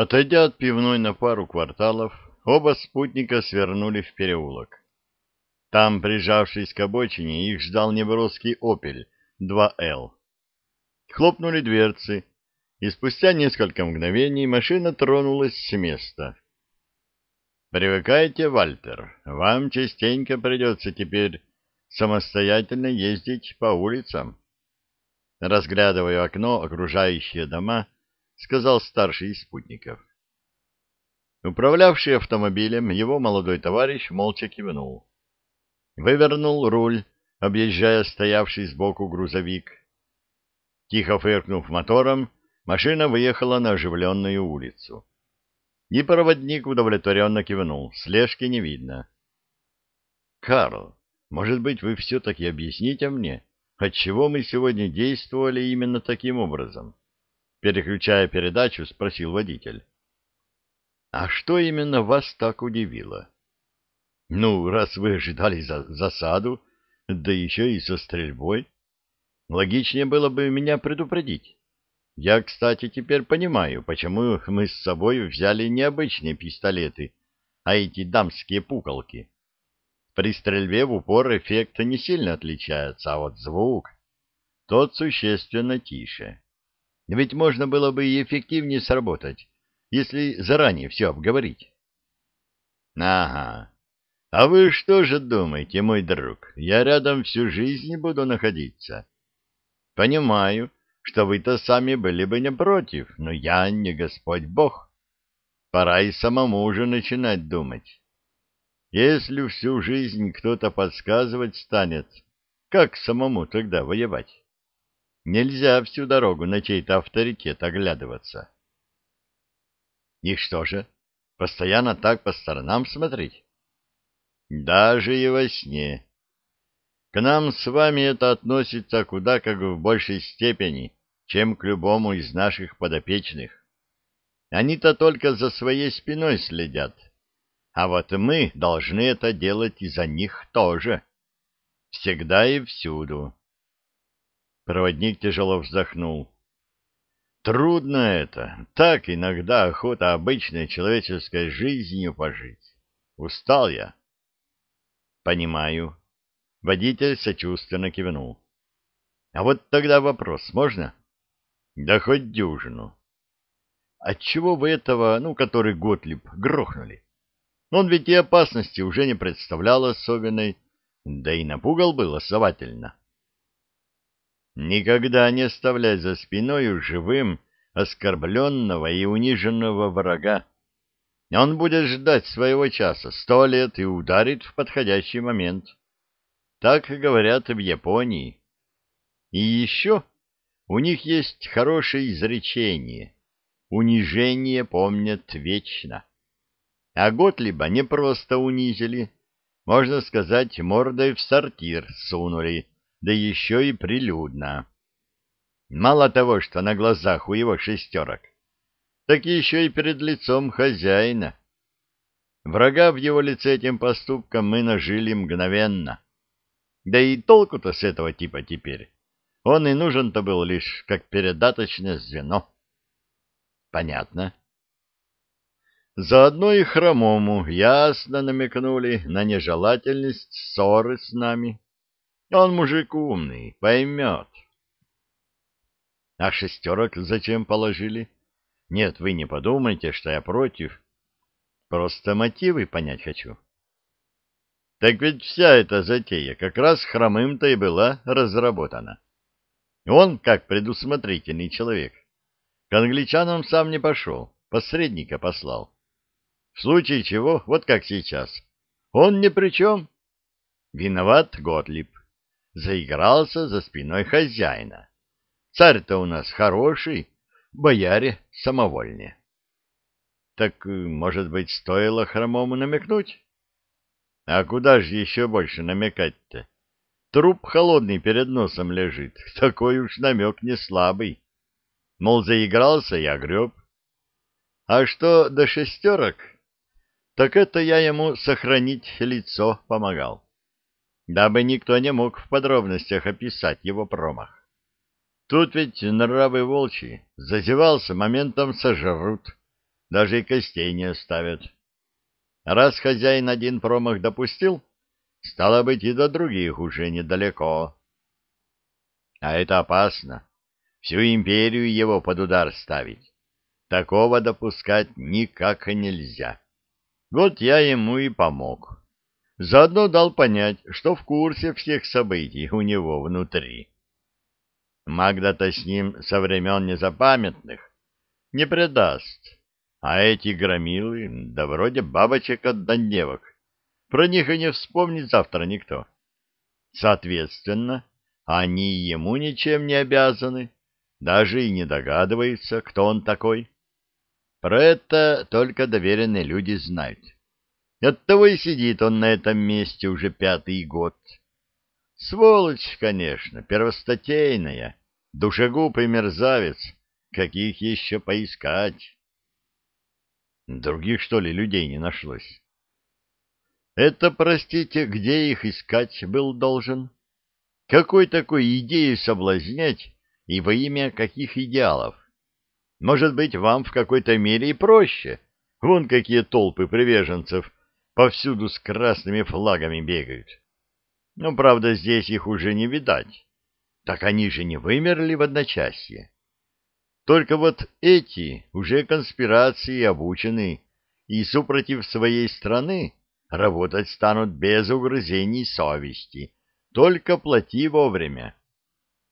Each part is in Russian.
Отойдя от пивной на пару кварталов, оба спутника свернули в переулок. Там, прижавшись к обочине, их ждал неброский «Опель» 2Л. Хлопнули дверцы, и спустя несколько мгновений машина тронулась с места. «Привыкайте, Вальтер, вам частенько придется теперь самостоятельно ездить по улицам». Разглядывая окно, окружающие дома, сказал старший из спутников. Управлявший автомобилем, его молодой товарищ молча кивнул. Вывернул руль, объезжая стоявший сбоку грузовик. Тихо фыркнув мотором, машина выехала на оживленную улицу. И проводник удовлетворенно кивнул, слежки не видно. — Карл, может быть, вы все-таки объясните мне, отчего мы сегодня действовали именно таким образом? Переключая передачу, спросил водитель. — А что именно вас так удивило? — Ну, раз вы ожидали за засаду, да еще и со стрельбой, логичнее было бы меня предупредить. Я, кстати, теперь понимаю, почему мы с собой взяли не обычные пистолеты, а эти дамские пуколки. При стрельбе в упор эффект не сильно отличается, а вот звук, тот существенно тише. Ведь можно было бы и эффективнее сработать, если заранее все обговорить. — Ага. А вы что же думаете, мой друг, я рядом всю жизнь буду находиться? — Понимаю, что вы-то сами были бы не против, но я не Господь Бог. Пора и самому уже начинать думать. Если всю жизнь кто-то подсказывать станет, как самому тогда воевать? Нельзя всю дорогу на чей-то авторитет оглядываться. И что же, постоянно так по сторонам смотреть? Даже и во сне. К нам с вами это относится куда как в большей степени, чем к любому из наших подопечных. Они-то только за своей спиной следят, а вот мы должны это делать и за них тоже. Всегда и всюду. Проводник тяжело вздохнул. Трудно это, так иногда охота обычной человеческой жизнью пожить. Устал я. Понимаю. Водитель сочувственно кивнул. А вот тогда вопрос, можно? Да хоть дюжину. Отчего вы этого, ну, который Готлиб, грохнули? Он ведь и опасности уже не представлял особенной, да и напугал был основательно. Никогда не оставляй за спиной живым оскорбленного и униженного врага. Он будет ждать своего часа сто лет и ударит в подходящий момент. Так говорят в Японии. И еще у них есть хорошее изречение. Унижение помнят вечно. А Готлиба не просто унизили, можно сказать, мордой в сортир сунули, да еще и прилюдно. Мало того, что на глазах у его шестерок, так еще и перед лицом хозяина. Врага в его лице этим поступком мы нажили мгновенно. Да и толку-то с этого типа теперь. Он и нужен-то был лишь как передаточное звено. Понятно. Заодно и хромому ясно намекнули на нежелательность ссоры с нами. Он мужик умный, поймет. А шестерок зачем положили? Нет, вы не подумайте, что я против. Просто мотивы понять хочу. Так ведь вся эта затея как раз хромым-то и была разработана. Он, как предусмотрительный человек, к англичанам сам не пошел, посредника послал. В случае чего, вот как сейчас, он ни при чем. Виноват Готлиб заигрался за спиной хозяина. Царь-то у нас хороший, бояре самовольнее. Так, может быть, стоило хромому намекнуть? А куда же еще больше намекать-то? Труп холодный перед носом лежит, такой уж намек не слабый. Мол, заигрался и огреб. А что до шестерок, так это я ему сохранить лицо помогал дабы никто не мог в подробностях описать его промах. Тут ведь нравы волчьи, зазевался, моментом сожрут. даже и костей не оставят. Раз хозяин один промах допустил, стало быть, и до других уже недалеко. А это опасно. Всю империю его под удар ставить. Такого допускать никак нельзя. Вот я ему и помог. Заодно дал понять, что в курсе всех событий у него внутри. Магда-то с ним со времен незапамятных не предаст. А эти громилы, да вроде бабочек от доневок, про них и не вспомнит завтра никто. Соответственно, они ему ничем не обязаны, даже и не догадываются, кто он такой. Про это только доверенные люди знают. Оттого и сидит он на этом месте уже пятый год. Сволочь, конечно, первостатейная, душегуб и мерзавец, каких еще поискать. Других, что ли, людей не нашлось? Это, простите, где их искать был должен? Какой такой идеей соблазнять и во имя каких идеалов? Может быть, вам в какой-то мере и проще. Вон какие толпы приверженцев повсюду с красными флагами бегают. Ну, правда, здесь их уже не видать. Так они же не вымерли в одночасье. Только вот эти уже конспирации обучены и, супротив своей страны, работать станут без угрызений совести, только плати вовремя.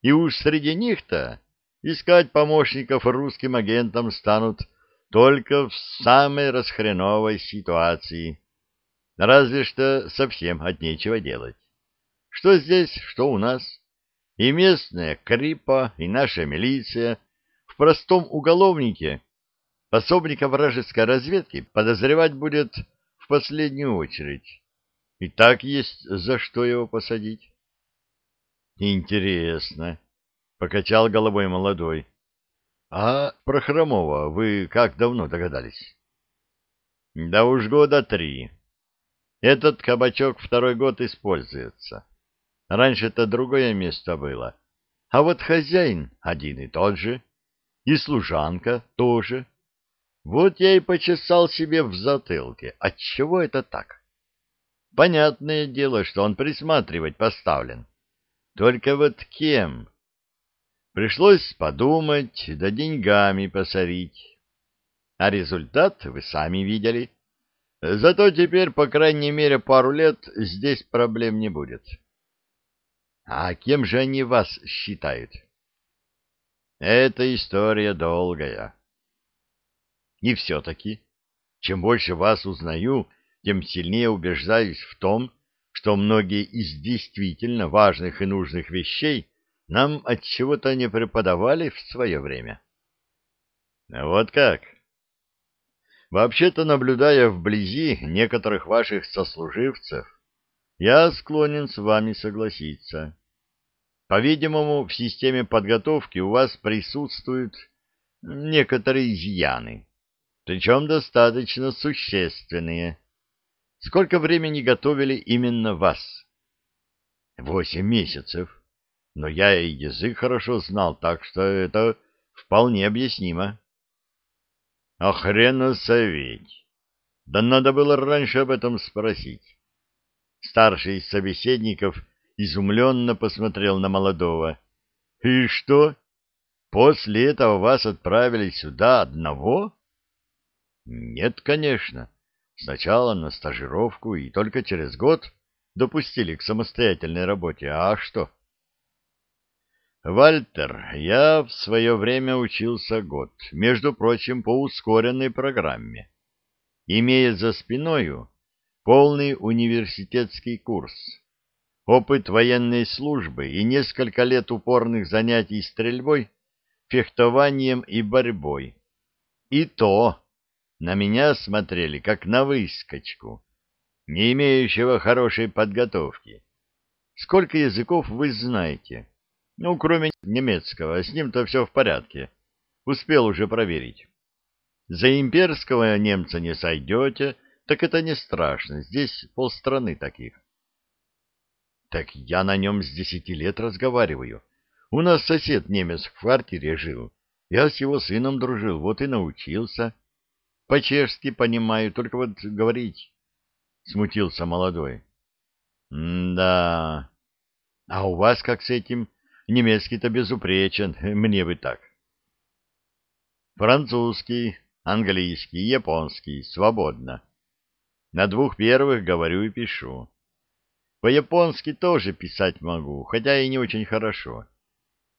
И уж среди них-то искать помощников русским агентам станут только в самой расхреновой ситуации. Разве что совсем от нечего делать. Что здесь, что у нас. И местная Крипа, и наша милиция в простом уголовнике пособника вражеской разведки подозревать будет в последнюю очередь. И так есть за что его посадить. Интересно, покачал головой молодой. А про Хромова вы как давно догадались? Да уж года три. Этот кабачок второй год используется. Раньше это другое место было. А вот хозяин один и тот же. И служанка тоже. Вот я и почесал себе в затылке. Отчего это так? Понятное дело, что он присматривать поставлен. Только вот кем? Пришлось подумать, да деньгами посорить. А результат вы сами видели. Зато теперь, по крайней мере, пару лет здесь проблем не будет. А кем же они вас считают? Эта история долгая. И все-таки, чем больше вас узнаю, тем сильнее убеждаюсь в том, что многие из действительно важных и нужных вещей нам от чего-то не преподавали в свое время. Вот как? Вообще-то, наблюдая вблизи некоторых ваших сослуживцев, я склонен с вами согласиться. По-видимому, в системе подготовки у вас присутствуют некоторые изъяны, причем достаточно существенные. Сколько времени готовили именно вас? Восемь месяцев. Но я и язык хорошо знал, так что это вполне объяснимо. А советь. Да надо было раньше об этом спросить. Старший из собеседников изумленно посмотрел на молодого. — И что? После этого вас отправили сюда одного? — Нет, конечно. Сначала на стажировку и только через год допустили к самостоятельной работе. А что? Вальтер, я в свое время учился год, между прочим, по ускоренной программе, имея за спиною полный университетский курс, опыт военной службы и несколько лет упорных занятий стрельбой, фехтованием и борьбой. И то на меня смотрели как на выскочку, не имеющего хорошей подготовки. Сколько языков вы знаете? Ну, кроме немецкого, с ним-то все в порядке. Успел уже проверить. За имперского немца не сойдете, так это не страшно, здесь полстраны таких. Так я на нем с десяти лет разговариваю. У нас сосед немец в квартире жил. Я с его сыном дружил, вот и научился. По-чешски понимаю, только вот говорить. Смутился молодой. да А у вас как с этим? Немецкий-то безупречен, мне бы так. Французский, английский, японский, свободно. На двух первых говорю и пишу. По-японски тоже писать могу, хотя и не очень хорошо.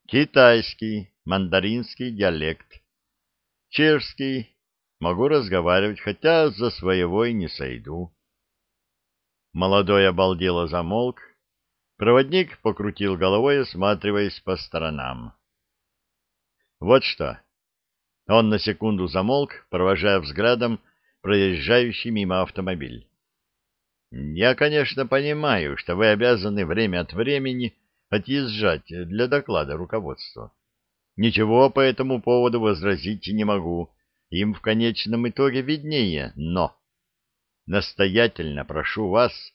Китайский, мандаринский диалект. Чешский. Могу разговаривать, хотя за своего и не сойду. Молодой обалдело замолк. Проводник покрутил головой, осматриваясь по сторонам. Вот что. Он на секунду замолк, провожая взглядом проезжающий мимо автомобиль. Я, конечно, понимаю, что вы обязаны время от времени отъезжать для доклада руководства. Ничего по этому поводу возразить не могу. Им в конечном итоге виднее, но... Настоятельно прошу вас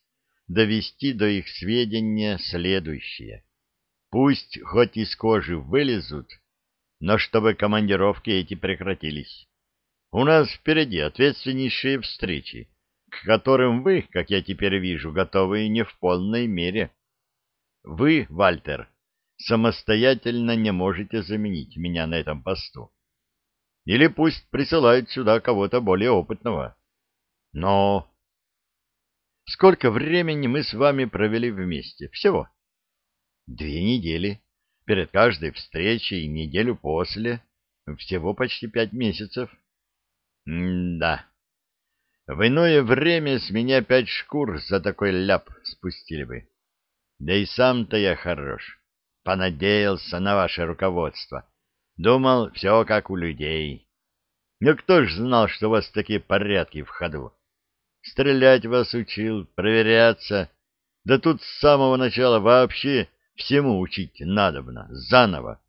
довести до их сведения следующее. Пусть хоть из кожи вылезут, но чтобы командировки эти прекратились. У нас впереди ответственнейшие встречи, к которым вы, как я теперь вижу, готовы не в полной мере. Вы, Вальтер, самостоятельно не можете заменить меня на этом посту. Или пусть присылают сюда кого-то более опытного. Но... Сколько времени мы с вами провели вместе? Всего? Две недели. Перед каждой встречей и неделю после. Всего почти пять месяцев. М-да. В иное время с меня пять шкур за такой ляп спустили бы. Да и сам-то я хорош. Понадеялся на ваше руководство. Думал, все как у людей. Но кто ж знал, что у вас такие порядки в ходу? Стрелять вас учил, проверяться. Да тут с самого начала вообще всему учить надобно, заново.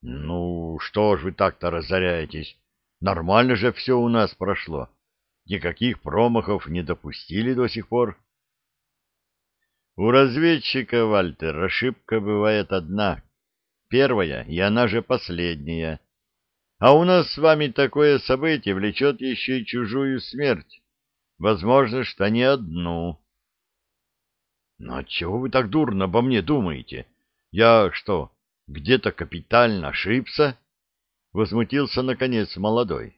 Ну, что ж вы так-то разоряетесь? Нормально же все у нас прошло. Никаких промахов не допустили до сих пор. У разведчика, Вальтер, ошибка бывает одна. Первая, и она же последняя. А у нас с вами такое событие влечет еще и чужую смерть. Возможно, что не одну. Но отчего вы так дурно обо мне думаете? Я что, где-то капитально ошибся? Возмутился, наконец, молодой.